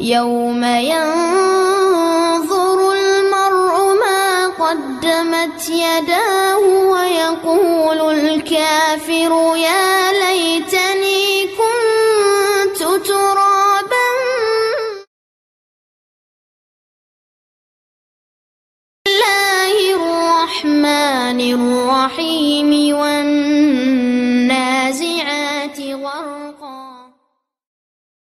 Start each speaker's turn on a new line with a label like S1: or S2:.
S1: يوم ينظر المرء ما قدمت يداه ويقول الكافر يا ليتني كنت ترابا. الله الرحمن الرحيم.